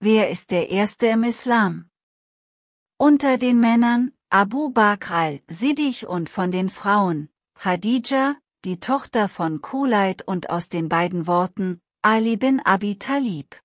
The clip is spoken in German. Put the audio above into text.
wer ist der Erste im Islam? Unter den Männern, Abu Bakr al-Siddiq und von den Frauen, Khadija, die Tochter von Kulayt und aus den beiden Worten, Ali bin Abi Talib.